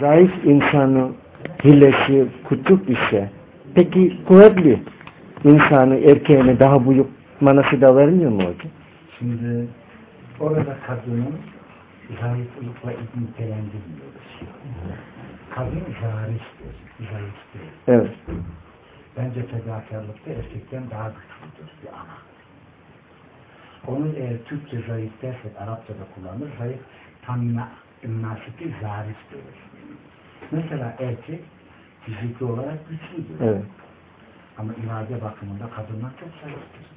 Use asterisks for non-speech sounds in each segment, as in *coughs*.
Zayıf insanın hilesi kutup ise peki kuvvetli insanı erkeğine daha büyük manası da vermiyor mu hocam? Şimdi orada kadının zayıflıkla nitelendirmiyoruz. Kadın zariftir, zayıftır. Evet. Bence fedakarlıkta erkekten daha güçlüdür bir ana. Onun eğer Türkçe zayıf dersek Arapçada kullanır. Zayıf tanına münasipi zarif diyor. Mesela erkek fiziki olarak güçlüdür. Evet. Ama irade bakımında kadınlar çok zayıftır.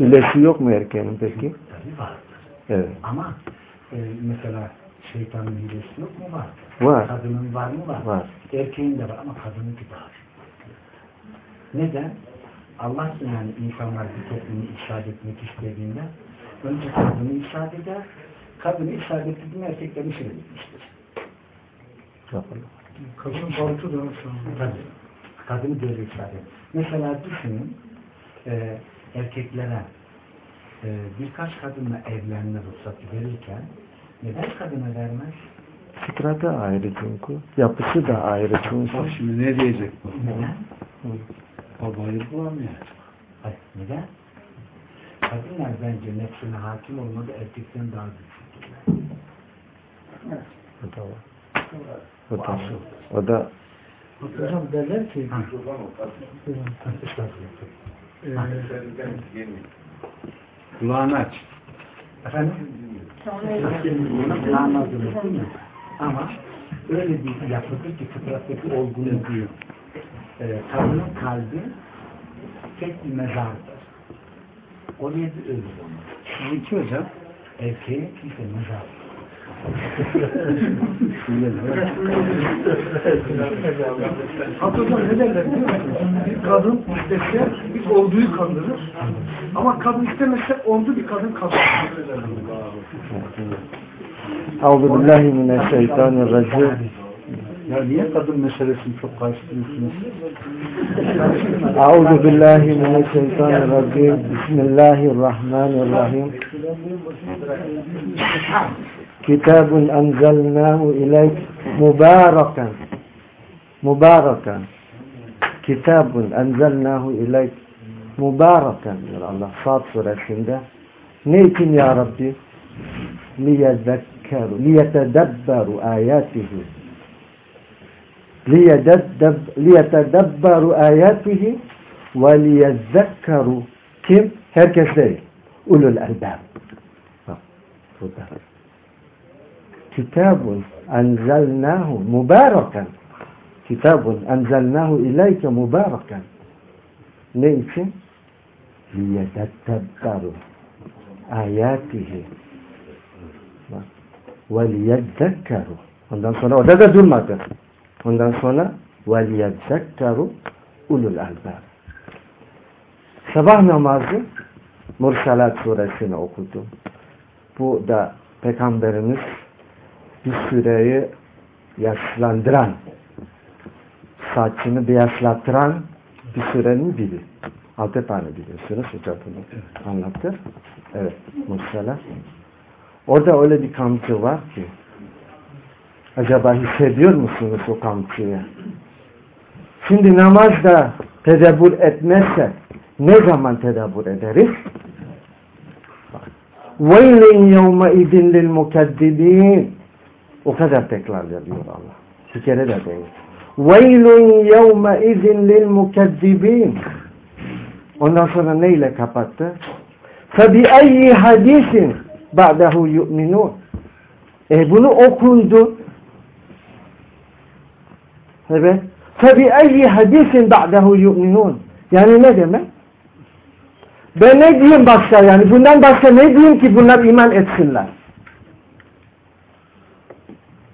Hilesi yok mu erkeğin peki? Tabii vardır. Evet. Ama e, mesela şeytanın hilesi yok mu? Var. Var. Kadının var mı? Var. Var. Erkeğin de var ama kadınınki daha çok. Neden? Allah yani insanlar bir toplumu irşad etmek istediğinde önce kadını irşad eder, kadını irşad ettiğinde erkekler işe gitmiştir. Yapalım. Kadın korku da Tabii. Kadını irşad eder. Mesela düşünün, e, erkeklere e, birkaç kadınla evlenme ruhsatı verirken neden kadına vermez? Fıtratı ayrı çünkü. Yapısı da ayrı çünkü. Bak şimdi ne diyecek bu? Neden? Babayı bulamıyor. Hayır, neden? Kadınlar bence nefsine hakim olmadı erkekten daha güçlüdürler. Da var. O da, o da Hocam derler ki Kulağını aç. Efendim? Ama öyle bir yapıdır ki fıtrattaki olgunluk diyor. Ee, kadının kalbi tek bir mezardır. Oraya bir ölü olmaz. Sizinki hocam. Erkeğe kimse mezar. Hocam ne derler biliyor musun? Bir kadın istese bir orduyu kandırır. Ama kadın istemezse ordu bir kadın kandırır. Euzu billahi mineşşeytanirracim. Ya niye kadın meselesini çok karıştırıyorsunuz? Euzu billahi mineşşeytanirracim. Bismillahirrahmanirrahim. كتاب أنزلناه إليك مباركا. مباركا. كتاب أنزلناه إليك مباركا. من الله فاطر الحمد نيكن يا ربي؟ ليذكروا ليتدبروا آياته. ليتدبروا آياته وليذكروا. كم هكذا. أولو الألباب. آه، kitabun enzelnahu mübareken kitabun enzelnahu ileyke mübareken ne için? liyetedebberu ayatihi. Ve liyeddekkeru ondan sonra orada da durmadı. Ondan sonra ve liyeddekkeru ulul albab. Sabah namazı Mursalat suresini okudum. Bu da Peygamberimiz bir süreyi yaşlandıran, saçını beyazlattıran bir sürenin biri. Altı tane biliyorsunuz hocam bunu anlattı. Evet, Mursalat. Orada öyle bir kamçı var ki acaba hissediyor musunuz o kamçıyı? Şimdi namazda tedebbür etmezsek ne zaman tedebbür ederiz? وَيْلٍ يَوْمَئِذٍ لِلْمُكَذِّبِينَ O kadar tekrar ediyor Allah. Bir kere de değil. وَيْلٌ يَوْمَئِذٍ لِلْمُكَذِّبِينَ Ondan sonra neyle kapattı? فَبِأَيِّ حَدِيثٍ ba'dahu yu'minun. E bunu okundu. Evet. Tabi ayyi hadisin ba'dahu yu'minun. Yani ne demek? Ben ne diyeyim başka yani? Bundan başka ne diyeyim ki bunlar iman etsinler?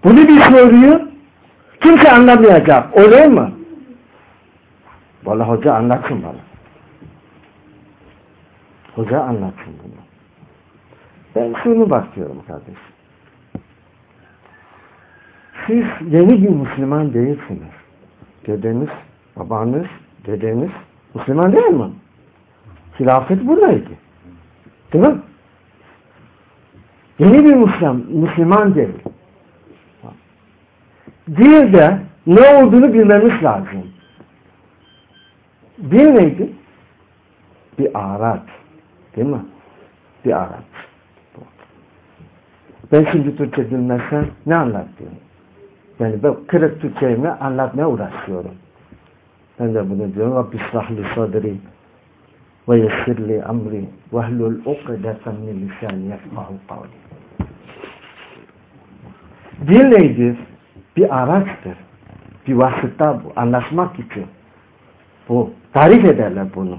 Bunu bir soruyor. Kimse anlamayacak. Öyle mi? Vallahi hoca anlatsın bana. Hoca anlatsın bunu. Ben şunu bakıyorum kardeşim. Siz yeni bir Müslüman değilsiniz. Dedeniz, babanız, dedeniz Müslüman değil mi? Hilafet buradaydı. Değil mi? Yeni bir Müslüman, Müslüman değil. Dilde ne olduğunu bilmemiz lazım. Dil neydi? Bir araç. Değil mi? Bir araç. Ben şimdi Türkçe bilmezsem ne anlatıyorum? Yani ben kırık Türkçe'mi anlatmaya uğraşıyorum. Ben de bunu diyorum. Rabbi sahli sadri ve yessirli amri ve hlul ukdeten min lisani yefkahu kavli. Dil neydir? Bir araçtır. Bir vasıta bu. Anlaşmak için. Bu. Tarif ederler bunu.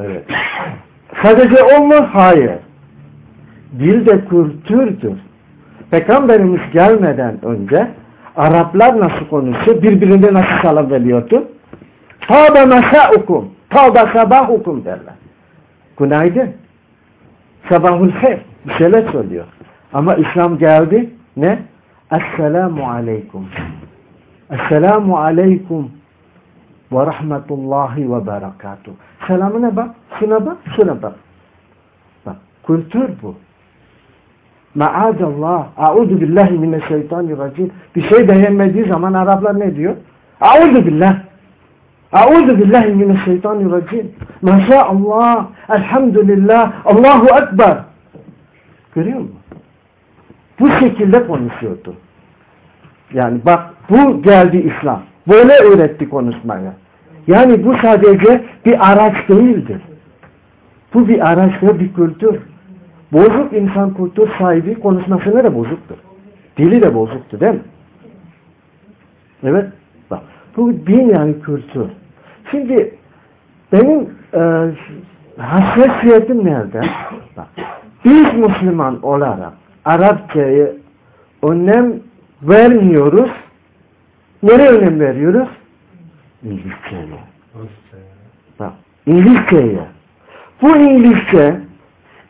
Evet. *coughs* Sadece o mu? Hayır. Dil de kültürdür. Peygamberimiz gelmeden önce Araplar nasıl konuşuyor? Birbirine nasıl salam veriyordu? Tâbe mesâukum, tâbe sabâhukum derler. Günaydın. Sabahul hayr. Bir şeyler söylüyor. Ama İslam geldi. Ne? Esselamu aleyküm. Esselamu aleyküm ve rahmetullahi ve berekatuhu. Selamına bak, şuna bak, şuna bak. Bak, kültür bu. Maazallah, a'udhu billahi mineşşeytanirracim. Bir şey beğenmediği zaman Araplar ne diyor? A'udhu billah. A'udhu billahi mineşşeytanirracim. Maşallah, elhamdülillah, Allahu Ekber. Görüyor musun? Bu şekilde konuşuyordu. Yani bak bu geldi İslam. Böyle öğretti konuşmaya. Yani bu sadece bir araç değildir. Bu bir araç ve bir kültür. Bozuk insan kültür sahibi konuşmasına da bozuktur. Dili de bozuktur değil mi? Evet. Bak, bu din yani kültür. Şimdi benim e, hassasiyetim nerede? Bak, biz Müslüman olarak Arapçayı önem vermiyoruz. Nereye önem veriyoruz? İngilizceye. Bak, İngilizceye. Bu İngilizce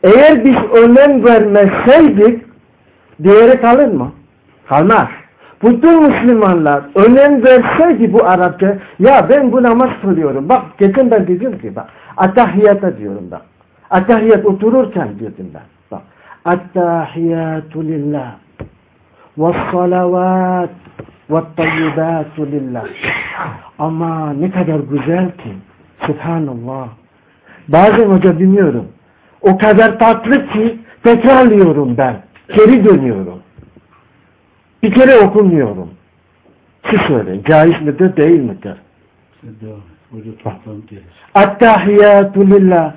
eğer biz önem vermezseydik değeri kalır mı? Kalmaz. Bütün Müslümanlar önem verseydi bu Arapça ya ben bu namaz kılıyorum. Bak geçen ben dedim ki bak atahiyata diyorum bak. Atahiyat otururken diyordum ben. Bak. Attahiyatu lillah ve salavat ve tayyibatu lillah. Ama ne kadar güzel ki. Subhanallah. Bazen hoca bilmiyorum. O kadar tatlı ki tekrarlıyorum ben. Geri dönüyorum. Bir kere okumuyorum. Siz söyleyin. Caiz midir değil midir? Attahiyatu lillah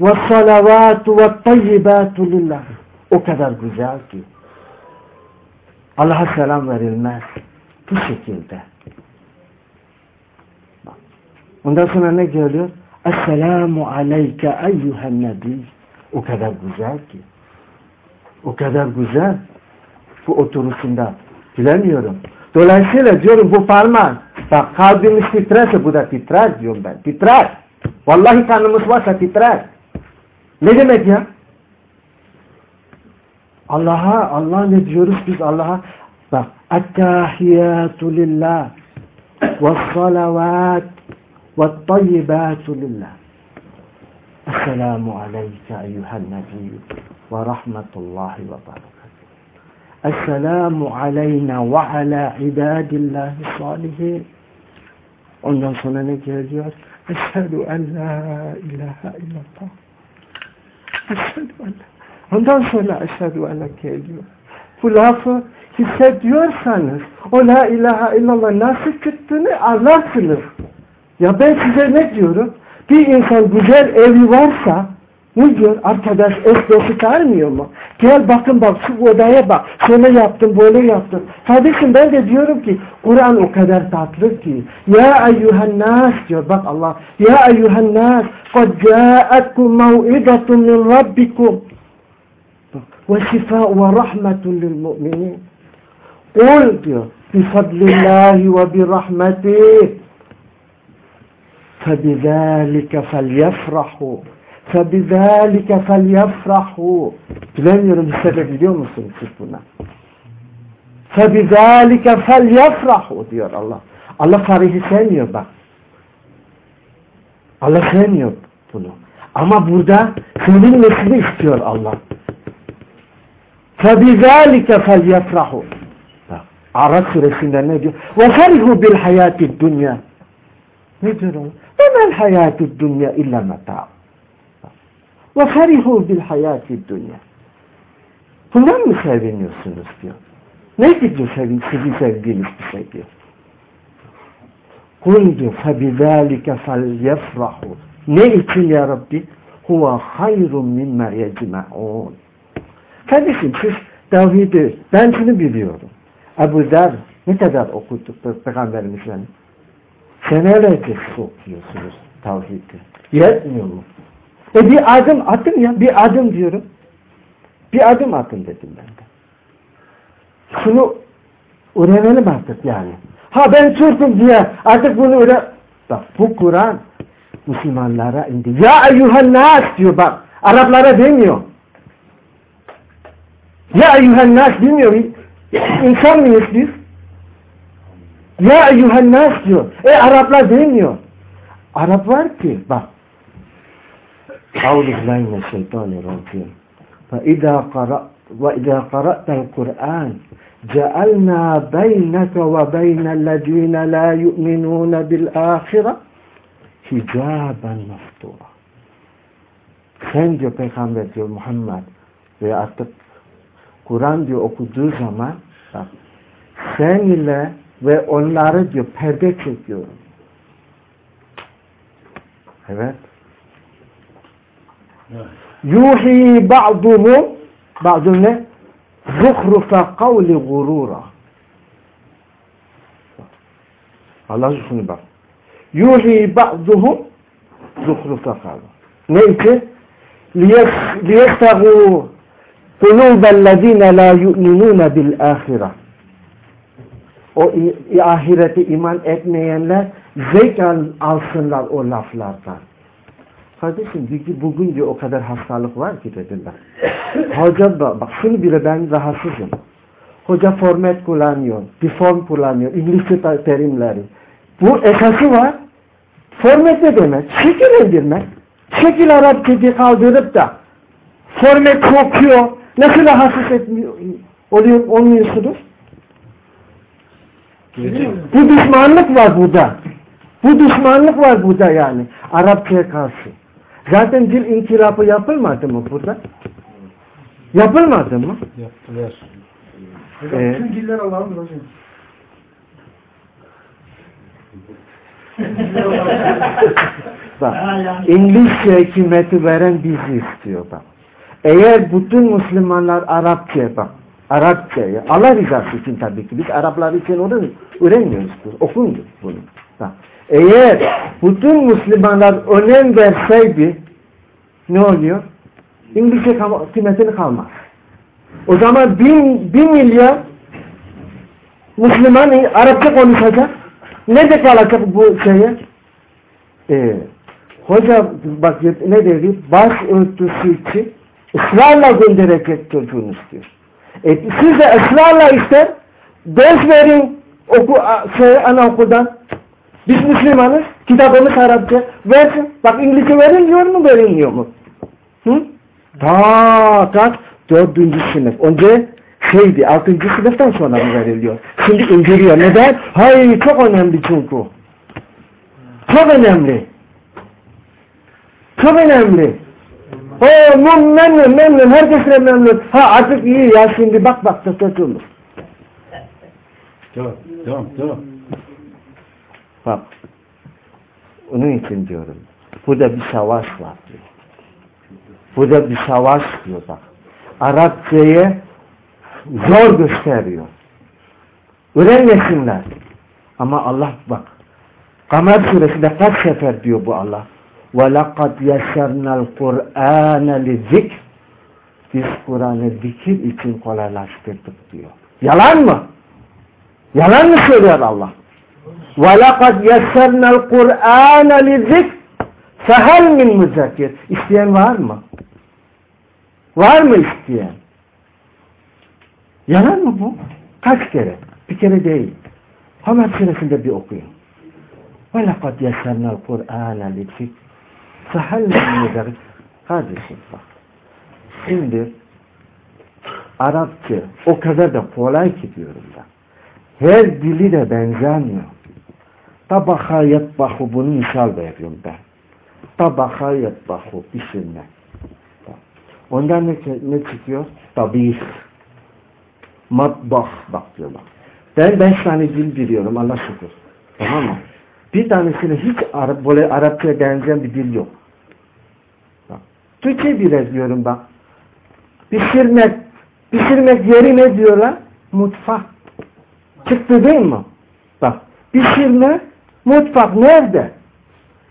ve salavatu ve tayyibatu lillah. O kadar güzel ki. Allah'a selam verilmez. Bu şekilde. Ondan sonra ne geliyor? Esselamu aleyke eyyühen nebi. O kadar güzel ki. O kadar güzel. Bu oturuşunda. Bilemiyorum. Dolayısıyla diyorum bu parmağın. Bak kalbimiz titrerse bu da titrer diyorum ben. Titrer. Vallahi kanımız varsa titrer. Ne demek ya? Allah'a, Allah ne diyoruz biz Allah'a? Bak. Ettahiyatu lillah. Ve salavat. Ve tayyibatu lillah. Esselamu aleyke eyyühen nebiyyü. Ve rahmetullahi ve berekatuhu. Esselamu aleyna ve ala ibadillahi salihin. Ondan sonra ne geliyor? Eşhedü en la ilahe illallah. Ondan sonra eşhedü en la geliyor. Bu lafı hissediyorsanız o la ilahe illallah nasıl çıktığını anlarsınız. Ya ben size ne diyorum? Bir insan güzel evi varsa ne diyor? Arkadaş eş dostu çağırmıyor mu? Gel bakın bak şu odaya bak. Şöyle yaptım böyle yaptım. Kardeşim ben de diyorum ki Kur'an o kadar tatlı ki. Ya eyyühen nas diyor. Bak Allah. Ya eyyühen nas. قَدْ جَاءَتْكُمْ مَوْئِدَةٌ مِنْ رَبِّكُمْ وَشِفَاءُ وَرَحْمَةٌ لِلْمُؤْمِنِينَ Kul diyor. Bifadlillahi ve birahmetih. فَبِذَٰلِكَ فَلْيَفْرَحُوا فَبِذَٰلِكَ فَلْيَفْرَحُوا Bilemiyorum hissedebiliyor musunuz siz buna? فَبِذَٰلِكَ فَلْيَفْرَحُوا diyor Allah. Allah farihi sevmiyor bak. Allah sevmiyor bunu. Ama burada sevilmesini istiyor Allah. فَبِذَٰلِكَ فَلْيَفْرَحُوا Arap suresinde ne diyor? وَفَرِهُ بِالْحَيَاتِ الدُّنْيَا Ne diyor o? وَمَا الْحَيَاتِ الدُّنْيَا اِلَّا مَتَاعٌ وَفَرِهُ بِالْحَيَاتِ الدُّنْيا Bundan mı seviniyorsunuz diyor. Ne gidiyor sevin, sizin sevdiğiniz bir şey diyor. Kul diyor فَبِذَٰلِكَ فَلْيَفْرَحُوا Ne için ya Rabbi? Huve hayrun mimme yecma'un. Kardeşim siz tevhidi, ben şunu biliyorum. Ebu Zer ne kadar okuduk Peygamberimizden? Senelerce okuyorsunuz tevhidi. Yetmiyor mu? E bir adım atın ya, bir adım diyorum. Bir adım atın dedim ben de. Şunu öğrenelim artık yani. Ha ben Türk'üm diye artık bunu öyle... Bak bu Kur'an Müslümanlara indi. Ya eyyuhen nas diyor bak. Araplara demiyor. Ya eyyuhen nas bilmiyor. İnsan mıyız biz? Ya eyyuhen nas diyor. E Araplar demiyor. Arap var ki bak. Euzubillahimineşşeytanirracim. فإذا قرأت وإذا قرأت القرآن جعلنا بينك وبين الذين لا يؤمنون بالآخرة hicaben meftura. Sen diyor peygamber diyor Muhammed ve artık Kur'an diyor okuduğu zaman bak sen ile ve onları diyor perde çekiyorum. Evet. Yuhi ba'duhum ba'du ne? Zuhrufa kavli gurura. Allah şunu bak. yuhi ba'duhum zuhrufa kavli. Ne için? لِيَسْتَغُوا قُلُوبَ الَّذ۪ينَ لَا يُؤْمِنُونَ بِالْآخِرَةِ O ahirete iman etmeyenler zevk alsınlar o laflardan. Kardeşim bugün diyor o kadar hastalık var ki dediler. *coughs* Hoca bak şunu bile ben rahatsızım. Hoca format kullanıyor, bir form kullanıyor, İngilizce terimleri. Bu esası var. Format ne demek? Şekillendirmek. Şekil Arapçayı kaldırıp da format kokuyor. Nasıl rahatsız etmiyor, oluyor, olmuyorsunuz? Bu düşmanlık var burada. Bu düşmanlık var burada yani. Arapçaya karşı. Zaten dil inkılapı yapılmadı mı burada? Yapılmadı mı? Yaptılar. Hocam Ee, tüm diller Allah'ındır hocam. *laughs* Bak, İngilizce hükümeti veren bizi istiyor bak. Eğer bütün Müslümanlar Arapça bak, Arapçayı, Allah rızası için tabii ki biz Araplar için onu öğrenmiyoruz, okumuyoruz bunu. Bak. Eğer bütün Müslümanlar önem verseydi ne oluyor? İngilizce kıymetini kalmaz. O zaman bin, bin milyar Müslüman Arapça konuşacak. Nerede kalacak bu şeye? Ee, hoca bak ne dedi? Baş örtüsü için ısrarla gönderecek çocuğunu istiyor. E, siz de ısrarla ister ders verin oku, şey, anaokuldan. Biz Müslümanız. Kitabımız Arapça. Versin. Bak İngilizce verilmiyor mu verilmiyor mu? Hı? Ta kaç? Dördüncü sınıf. Önce şeydi altıncı sınıftan sonra mı veriliyor? Şimdi indiriyor. Neden? Hayır çok önemli çünkü. Çok önemli. Çok önemli. O memnun memnun herkes de memnun. Ha artık iyi ya şimdi bak bak tutuyoruz. Devam, devam, devam. Bak. Onun için diyorum. Burada bir savaş var diyor. Burada bir savaş diyor bak. Arapçayı zor gösteriyor. Öğrenmesinler. Ama Allah bak. Kamer suresinde kaç sefer diyor bu Allah. وَلَقَدْ يَسَّرْنَا الْقُرْآنَ لِذِكْرِ Biz Kur'an'ı zikir için kolaylaştırdık diyor. Yalan mı? Yalan mı söylüyor Allah? وَلَقَدْ يَسَّرْنَا الْقُرْآنَ لِذِكْرِ فَهَلْ مِنْ مُزَكِرِ İsteyen var mı? Var mı isteyen? Yalan mı bu? Kaç kere? Bir kere değil. Hamed suresinde bir okuyun. وَلَقَدْ يَسَّرْنَا الْقُرْآنَ لِذِكْرِ فَهَلْ مِنْ مُزَكِرِ Kardeşim bak. Şimdi Arapça o kadar da kolay ki diyorum ben. Her dili de benzemiyor. Tabaka yetbahu bunu misal veriyorum ben. Tabaka yetbahu pişirme. Ondan ne, ne çıkıyor? Tabih. Matbah bak diyorlar. Ben beş tane dil biliyorum Allah şükür. Tamam mı? Bir tanesine hiç Arap, böyle Arapçaya benzeyen bir dil yok. Bak. Türkçe biraz diyorum bak. Pişirmek, pişirmek yeri ne diyorlar? Mutfak. Çıktı değil mi? Bak. Pişirme, mutfak nerede?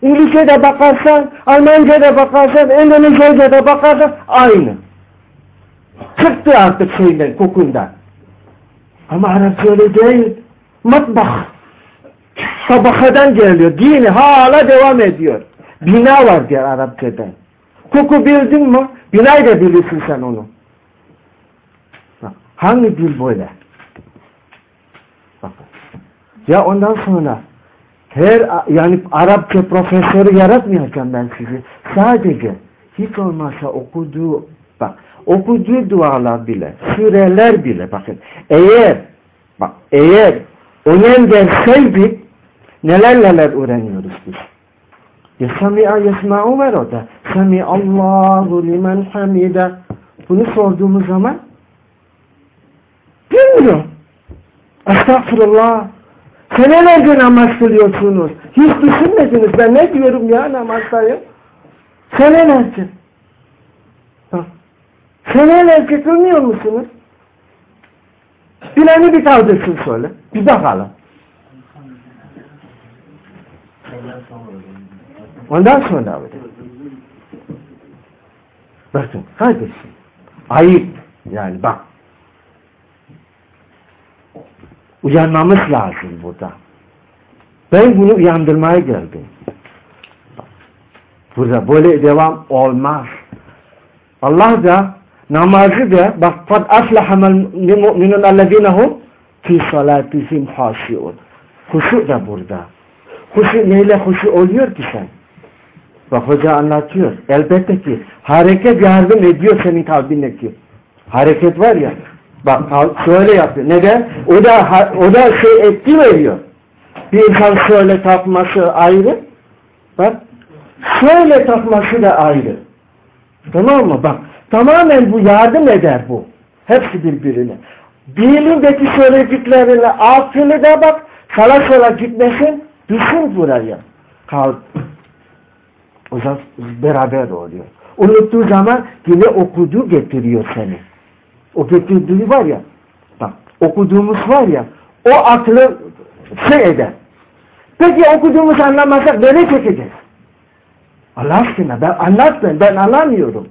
İngilizce'de bakarsan, Almanca'da bakarsan, Endonezce'de bakarsan aynı. Çıktı artık şeyden, kokundan. Ama Arapça öyle değil. Matbah. Tabakadan geliyor. Dini hala devam ediyor. Bina var diyor Arapçada. Koku bildin mi? Binayı da bilirsin sen onu. Hangi dil böyle? Bak. Ya ondan sonra her yani Arapça profesörü yaratmayacağım ben sizi. Sadece hiç olmazsa okuduğu bak okuduğu dualar bile, süreler bile bakın. Eğer bak eğer önem verseydik neler neler öğreniyoruz biz. Ya sami'a yesma'u var orada. Sami Allahu limen hamide. Bunu sorduğumuz zaman bilmiyor. Estağfurullah. Senelerce namaz kılıyorsunuz. Hiç düşünmediniz. Ben ne diyorum ya namazdayım? Senelerce. Bak. Senelerce kılmıyor musunuz? Bileni bir kaldırsın söyle. Bir bakalım. Ondan sonra öyle. Bakın kardeşim. Ayıp. Yani bak. Uyanmamız lazım burada. Ben bunu uyandırmaya geldim. Burada böyle devam olmaz. Allah da namazı da bak kad aflaha mu'minun alladinahum fi salatihim hasiun. Huşu da burada. Huşu neyle huşu oluyor ki sen? Bak hoca anlatıyor. Elbette ki hareket yardım ediyor senin kalbindeki. Hareket var ya. Bak şöyle yapıyor. Neden? O da o da şey etki veriyor. Bir insan şöyle takması ayrı. Bak. Şöyle takması da ayrı. Tamam mı? Bak. Tamamen bu yardım eder bu. Hepsi birbirine. Dilindeki söylediklerine aklını da bak. Sağa sola gitmesin. Düşün buraya. Kalk. O zaman beraber oluyor. Unuttuğu zaman yine okuduğu getiriyor seni. O getirdiği var ya, bak okuduğumuz var ya, o aklı şey eder. Peki okuduğumuz anlamazsak nereye çekeceğiz? Allah aşkına ben anlat ben, anlamıyorum.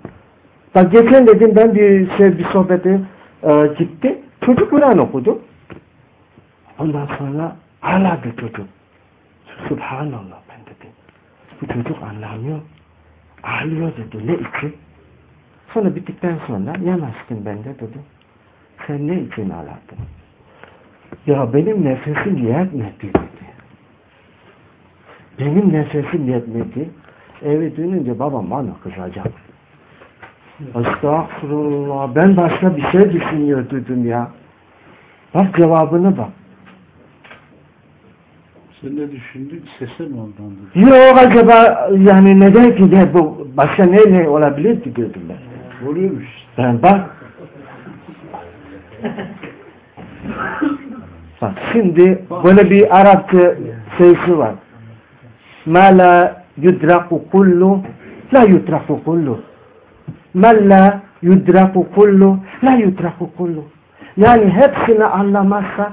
Bak geçen dedim ben bir şey bir sohbete e, gitti. Çocuk Kur'an okudu. Ondan sonra ağladı çocuk. Subhanallah ben dedim. Bu çocuk anlamıyor. Ağlıyor dedi. Ne için? Sonra bittikten sonra yemezsin ben de dedim. Sen ne için ağladın? Ya benim nefesim yetmedi dedi. Benim nefesim yetmedi. Eve dönünce babam bana kızacak. Estağfurullah. Ben başka bir şey düşünüyordum ya. Bak cevabını bak. Sen ne düşündün? Sese mi ondandı? Yok acaba yani neden ki de bu başka ne ne olabilir ki dedim ben. Oluyormuş. Ben bak. bak şimdi böyle bir Arapça şeysi var. Ma la yudraku kullu la yudraku kullu. Ma la yudraku kullu la yudraku kullu. Yani hepsini anlamazsa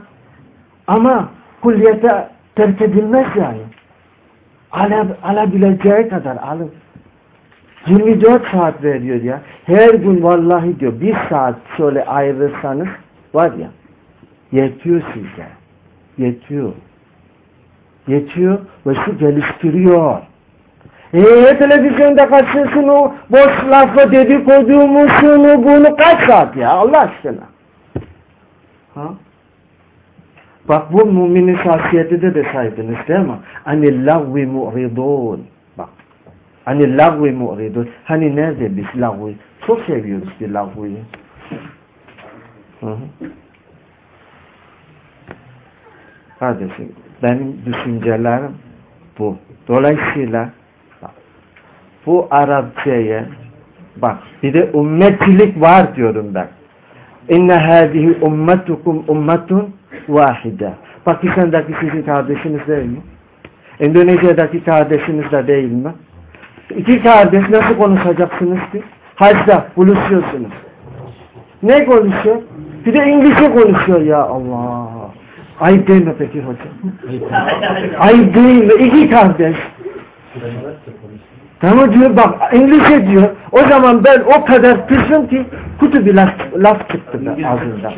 ama kulliyete terk edilmez yani. Ala, alabileceği kadar alın. 24 saat veriyor ya. Her gün vallahi diyor bir saat şöyle ayırırsanız var ya yetiyor size. Yetiyor. Yetiyor ve şu geliştiriyor. Eee televizyonda kaçırsın o boş lafı dedikodumu şunu bunu kaç saat ya Allah aşkına. Ha? Bak bu müminin şahsiyeti de desaydınız değil mi? Anil lagvi mu'ridun. Bak. Anil lagvi mu'ridun. Hani nerede biz lagvi? Çok seviyoruz bir hı. Kardeşim benim düşüncelerim bu. Dolayısıyla bu Arapçaya bak bir de ümmetilik var diyorum ben. İnne hâzihi ummetukum ummetun vahide. Pakistan'daki sizin kardeşiniz değil mi? Endonezya'daki kardeşiniz de değil mi? İki kardeş nasıl konuşacaksınız ki? Hacda buluşuyorsunuz. Ne konuşuyor? Bir de İngilizce konuşuyor ya Allah. Ayıp değil mi peki hocam? Ayıp değil mi? İki kardeş. Tamam diyor bak İngilizce diyor. O zaman ben o kadar pısım ki kutu bir laf, laf çıktı da ağzından.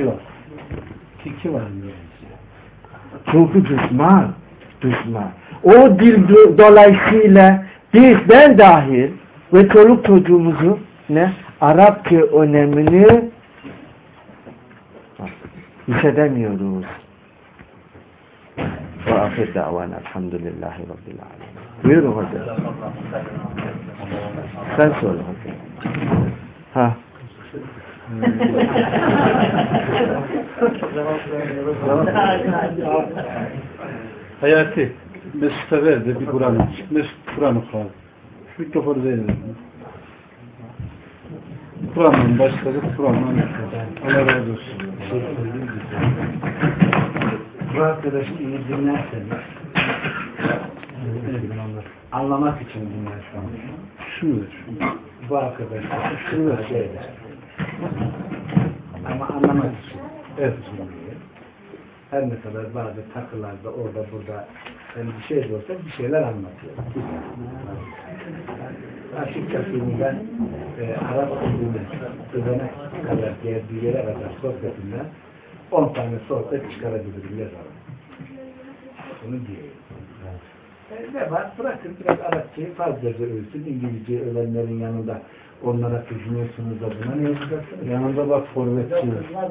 Tiki var. Çünkü düşman. Düşman. O dil do- dolayısıyla biz ben dahil ve çoluk çocuğumuzu ne? Arapça önemini hissedemiyoruz. Ve ahir davana elhamdülillahi rabbil alemin. Buyurun hocam. Sen söyle hocam. Ha. *laughs* Hayati. Mesut'a ver de bir Kur'an. Mesut Kur'an oku mikrofonu verin. Kur'an'dan başladık. Kur'an'dan okuyalım. Allah razı olsun. Bu arkadaşı iyi dinlerseniz anlamak için dinlerseniz Şunu ver. bu arkadaş şunu şeyler. Ama anlamak için Evet. her ne kadar bazı takılarda orada burada yani bir şey de olsa bir şeyler anlatıyor. Açıkçası ben e, Arap dilini ödene kadar geldiği yere kadar sohbetinden 10 tane sohbet çıkarabilirim yazarım. Bunu diyeyim. E, ne var? Bırakın biraz Arapçayı fazlaca ölsün. İngilizceyi ölenlerin yanında onlara kızmıyorsunuz da buna ne yapacaksınız? Yanında bak forvetçi var.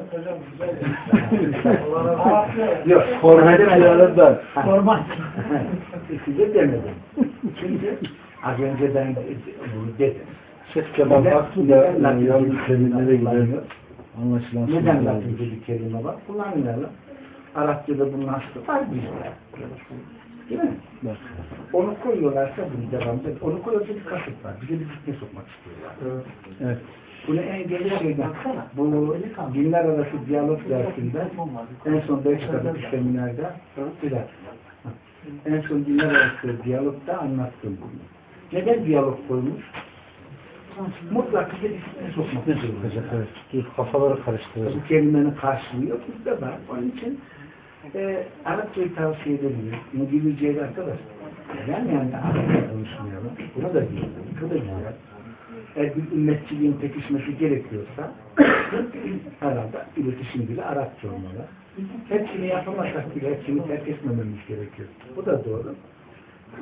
Yok. *laughs* Forvetçi yanında. Format. *laughs* Size demedim. Çünkü az önce ben bunu dedim. Şeyh Kemal Aksu da bir kelimelere kelime gider. Anlaşılan Neden. Latince bir kelime var? Kullanmayalım. Arapçada bunun aslı var bizde. Değil mi? Bak. Onu koyuyorlarsa bunu devam ediyor. Onu koyuyorsa bir kasıt var. Bize bir fitne sokmak istiyorlar. Evet. Bunu en geniş şeyden, bu dinler arası diyalog dersinde en son beş dakika seminerde bir dakika. En son dinler arası diyalogda anlattım bunu. Neden diyalog koymuş? Mutlak bize fitne sokmak çıkacak? Evet. Dur kafaları karıştıracak. Bu kelimenin karşılığı yok bizde var. Onun için e, Arapçayı tavsiye edebilir. İngilizceyi arkadaş. Yani yani Arapça konuşmayalım. Bunu da diyelim. Bu da güzel. Eğer bir ümmetçiliğin pekişmesi gerekiyorsa *clears throat* herhalde iletişim dili Arapça olmalı. Hepsini yapamasak bile hepsini terk etmememiz gerekiyor. Bu da doğru.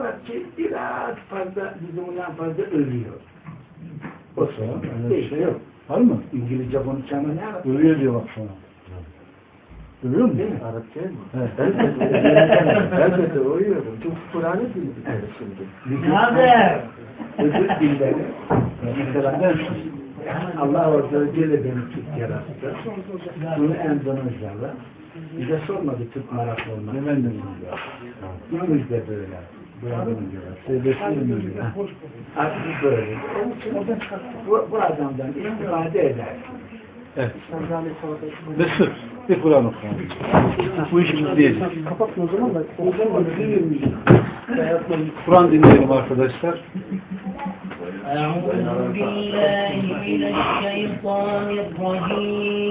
Arapça biraz fazla, bizimden fazla ölüyor. O sorun. Öyle bir şey yok. Var mı? İngilizce konuşacağıma ne Arapça? Ölüyor diyor bak sana. Ölüyor mu? Değil mi? Arapça mı? Evet. Elbette de uyuyorum. Çünkü Kur'an'ı bildim şimdi. Naber? Öbür dilleri mesela Allah Azze ve Celle beni Türk yarattı. Bunu Endonezyalı. Bize sormadı Türk Marak olmak. Ben de Günümüz de böyle. Böyle diyorlar. Sebesini bilmiyorum. Artık böyle. Onun için bu, bu adamdan istifade eder. Evet. Mesut. Bir Kur'an oku. Bu işimiz değil. Kapatın o zaman da. O zaman Kur'an dinleyelim arkadaşlar. أعوذ بالله من الشيطان الرجيم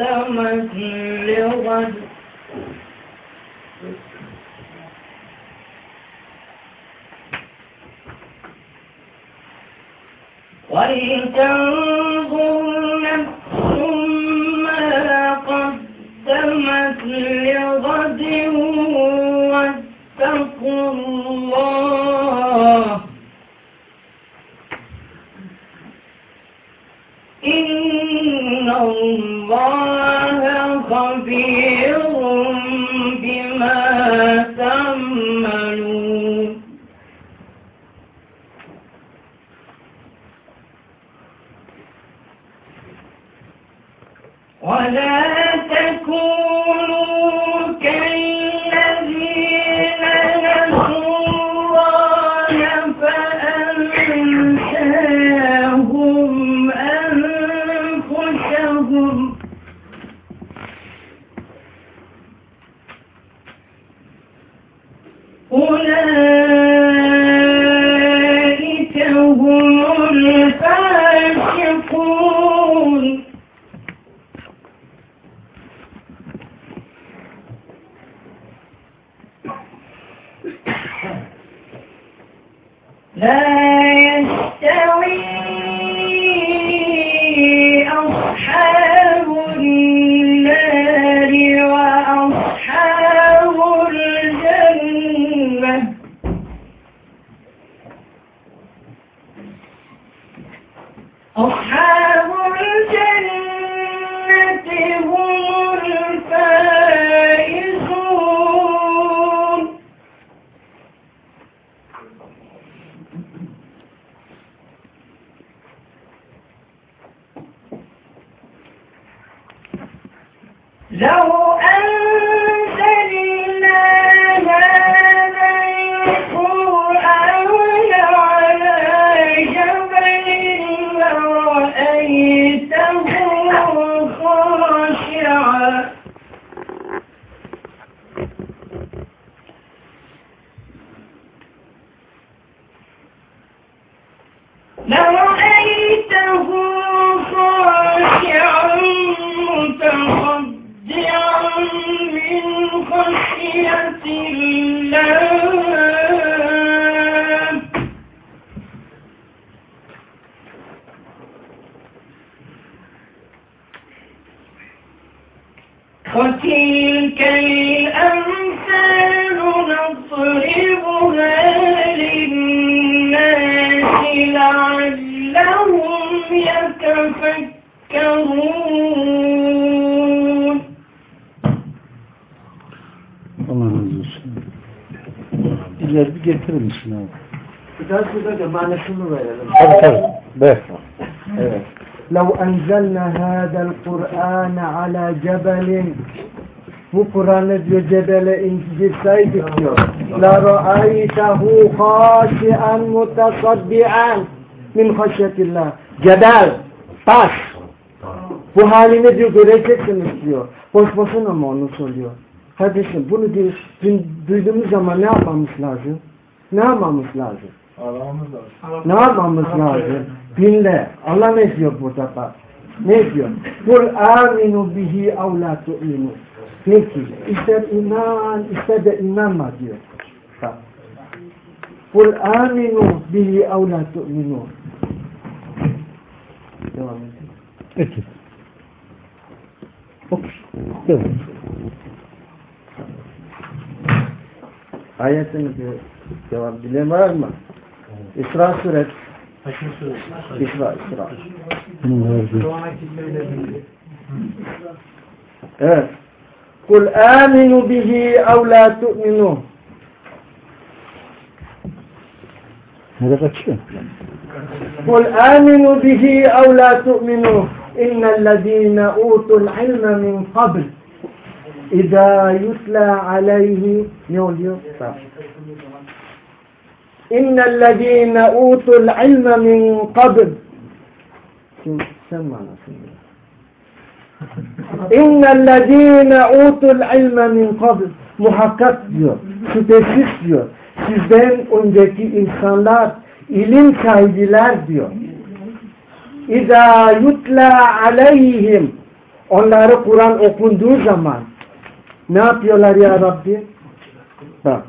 قدمت لغد ولتنظر نفس ما قدمت لغد واتقوا ولا enzelna hadel Kur'ane ala cebelin bu Kur'an'ı diyor cebele indirseydik diyor. La ra'aytahu haşi'an mutasaddi'an min haşyetillah. Cebel, taş. Bu halini diyor göreceksiniz diyor. Boş boşuna mı onu söylüyor? Kardeşim bunu diyor, dün duyduğumuz zaman ne yapmamız lazım? Ne yapmamız lazım? Aramız lazım. Ne yapmamız lazım? Dinle. Allah ne diyor burada bak. Ne diyor? Kul aminu bihi ev la tu'minu. Peki. İster inan, ister de inanma diyor. Kul aminu bihi ev la tu'minu. Devam edin. Peki. Oku. Evet. Ayetini bir cevap bilen var mı? İsra suresi. قل آمنوا به أو لا تؤمنوا. قل آمنوا به أو لا تؤمنوا. إن الذين أوتوا العلم من قبل إذا يتلى عليه يوليو İnnellezîne utul ilme min qabl. Şimdi sen manasını İnnellezîne utul ilme min qabl. Muhakkak diyor, şüphesiz diyor. Sizden önceki insanlar, ilim sahibiler diyor. İza yutla aleyhim. Onları Kur'an okunduğu zaman ne yapıyorlar ya Rabbi? Bak.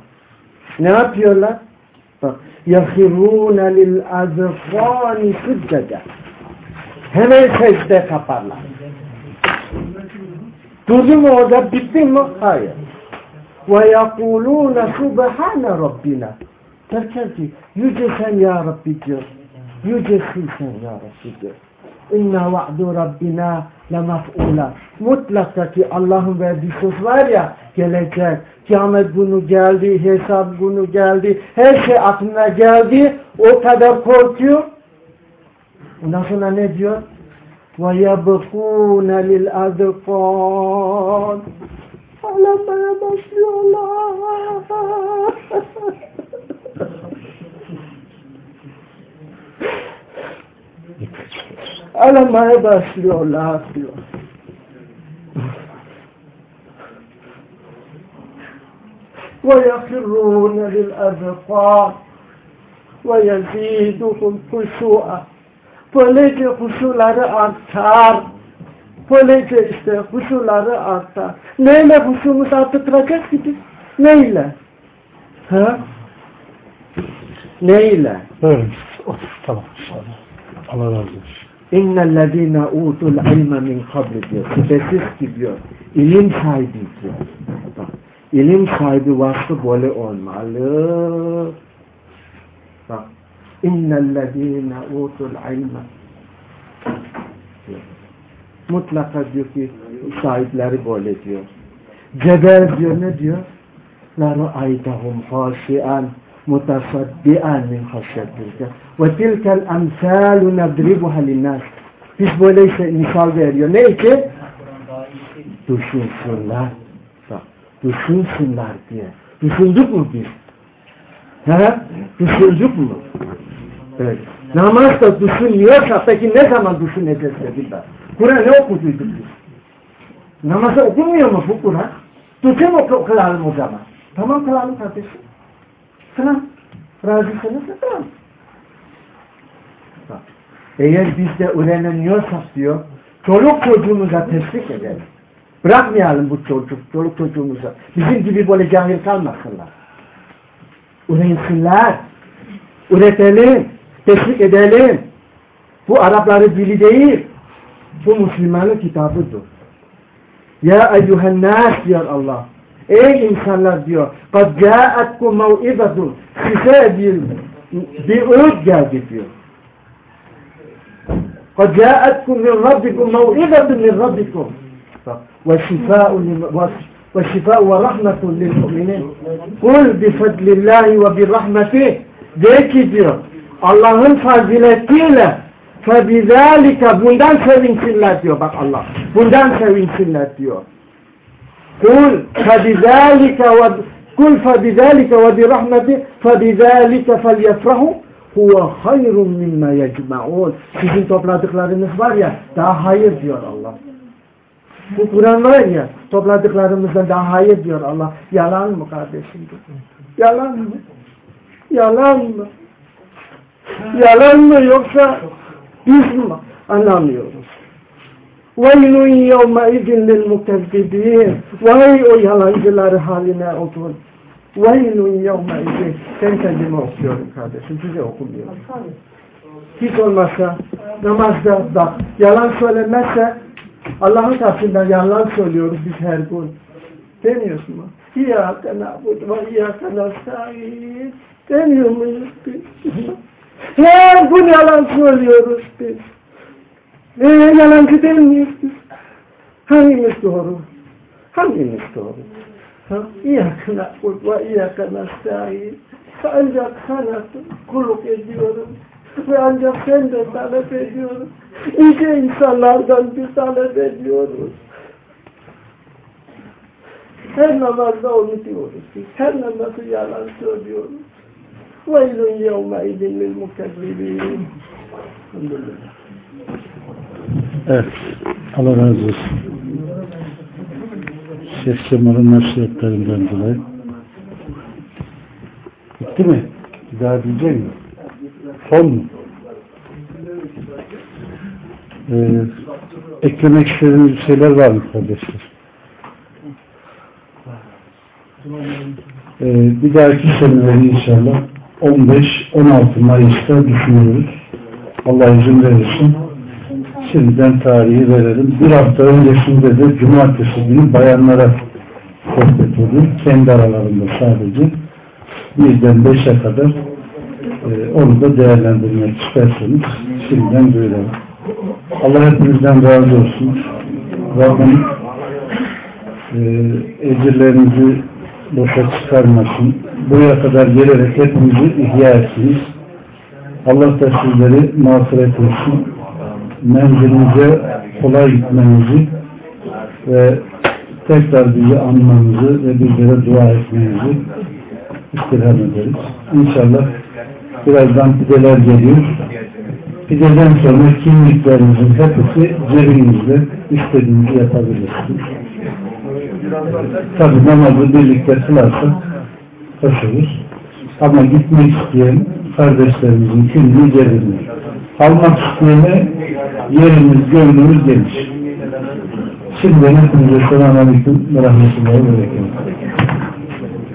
Ne yapıyorlar? يخرون للأذقان سجدا. هم سجدة كبارلا تزم هذا بيتين ما هاي ويقولون سبحان ربنا. تركتي يجسن يا ربي جر يجسن يا ربي جر إن وعد ربنا lemaf'ula. Mutlaka ki Allah'ın verdiği söz var ya gelecek. Kıyamet günü geldi, hesap günü geldi. Her şey aklına geldi. O kadar korkuyor. Ondan sonra ne diyor? وَيَبْقُونَ لِلْأَذْقَانِ Ağlamaya başlıyorlar. *laughs* Ağlamaya başlıyorlar diyor. ويخرون للأذقان ويزيدهم خشوعا Böylece huşuları artar. Böylece işte huşuları artar. Neyle huşumuzu arttıracak ki? Neyle? Ha? Neyle? Evet. Otur. Tamam. inşallah. Allah razı olsun. İnnellezîne utul ilme min kabli diyor. Şüphesiz ki diyor. İlim sahibi diyor. Bak, ilim sahibi vasfı böyle olmalı. Bak. İnnellezîne utul ilme. Mutlaka diyor ki sahipleri böyle diyor. Cebel diyor ne diyor? La ra'aytahum khashi'an mutasaddian min haşyetilke ve tilkel emsalu nedribuha linnas biz böyle işte misal veriyor. Ne için? Düşünsünler. Bak, düşünsünler diye. Düşündük mü biz? He? Düşündük mü? Evet. Namaz da düşünmüyorsa peki ne zaman düşüneceğiz dediler. Kur'an ne okuduyduk biz? Namazı okunmuyor mu bu Kur'an? Tutun oku kılalım o zaman. Tamam kılalım kardeşim. Kılalım. Razısınız kılalım. Bak, Eğer biz de öğrenemiyorsak diyor, çoluk çocuğumuza teşvik edelim. Bırakmayalım bu çocuk, çoluk çocuğumuza. Bizim gibi böyle cahil kalmasınlar. Öğrensinler. Üretelim. Teşvik edelim. Bu Arapları dili değil. Bu Müslümanın kitabıdır. Ya eyyühen nas diyor Allah. Ey insanlar diyor. Kad câetkum mev'idatun. Size bir, bir öğüt geldi diyor. قد جاءتكم من ربكم موعظة من ربكم وشفاء وشفاء ورحمة للمؤمنين قل بفضل الله وبرحمته de ki diyor Allah'ın faziletiyle فَبِذَٰلِكَ bundan sevinsinler diyor bak Allah bundan sevinsinler diyor kul فَبِذَٰلِكَ kul فَبِذَٰلِكَ وَبِرَحْمَتِ فَبِذَٰلِكَ فَلْيَفْرَهُ huve hayrun mimme yecma'un. Sizin topladıklarınız var ya daha hayır diyor Allah. Bu Kur'an var ya topladıklarımızdan daha hayır diyor Allah. Yalan mı kardeşim? Yalan mı? Yalan mı? Yalan mı yoksa biz mi anlamıyoruz? وَيْلٌ يَوْمَئِذٍ لِلْمُكَذِّبِينَ Vay o yalancıları haline otur. وَيْلٌ يَوْمَئِذٍ Ben kendime okuyorum kardeşim, size okumuyorum. Hiç olmazsa namazda bak, yalan söylemezse Allah'ın tarafından yalan söylüyoruz biz her gün. Demiyorsun mu? İyyâke na'budu ve iyyâke nesta'in. Demiyor muyuz biz? Her gün yalan söylüyoruz biz. Ee, yalancı değil miyiz biz? Hangimiz doğru? Hangimiz doğru? İyyâke na'budu ve iyyâke nesta'in. Ancak sana kulluk ediyorum. Ve ancak sen de talep ediyorum. İyice insanlardan bir talep ediyoruz. Her namazda onu diyoruz. Biz her namazı yalan söylüyoruz. وَاِذُنْ يَوْمَ اِذٍ لِلْمُكَذِّبِينَ Elhamdülillah. Evet. Allah razı olsun. Şeyh Cemal'ın nasihatlerinden dolayı. Bitti mi? Bir daha diyecek mi? Son mu? Ee, eklemek istediğiniz şeyler var mı kardeşler? Ee, bir dahaki senelerde inşallah 15-16 Mayıs'ta düşünüyoruz. Allah izin verirsin. Şimdiden tarihi verelim. Bir hafta öncesinde de cumartesi günü bayanlara sohbet olur. Kendi aralarında sadece. Birden beşe kadar e, onu da değerlendirmek isterseniz şimdiden böyle. Allah hepinizden razı olsun. Rabbim e, ecirlerinizi boşa çıkarmasın. Buraya kadar gelerek hepimizi ihya etsiniz. Allah da sizleri mağfiret etsin. Menzilinize kolay gitmenizi ve tekrar bizi anmanızı ve bizlere dua etmenizi istirham ederiz. İnşallah birazdan pideler geliyor. Pideden sonra kimliklerinizin hepsi cebinizde istediğinizi yapabilirsiniz. Tabi namazı birlikte kılarsak hoş. Ama gitmek isteyen kardeşlerimizin kimliği cebinde. Almak isteyene yerimiz, gönlümüz geniş. Şimdi hepinize selamun aleyküm ve.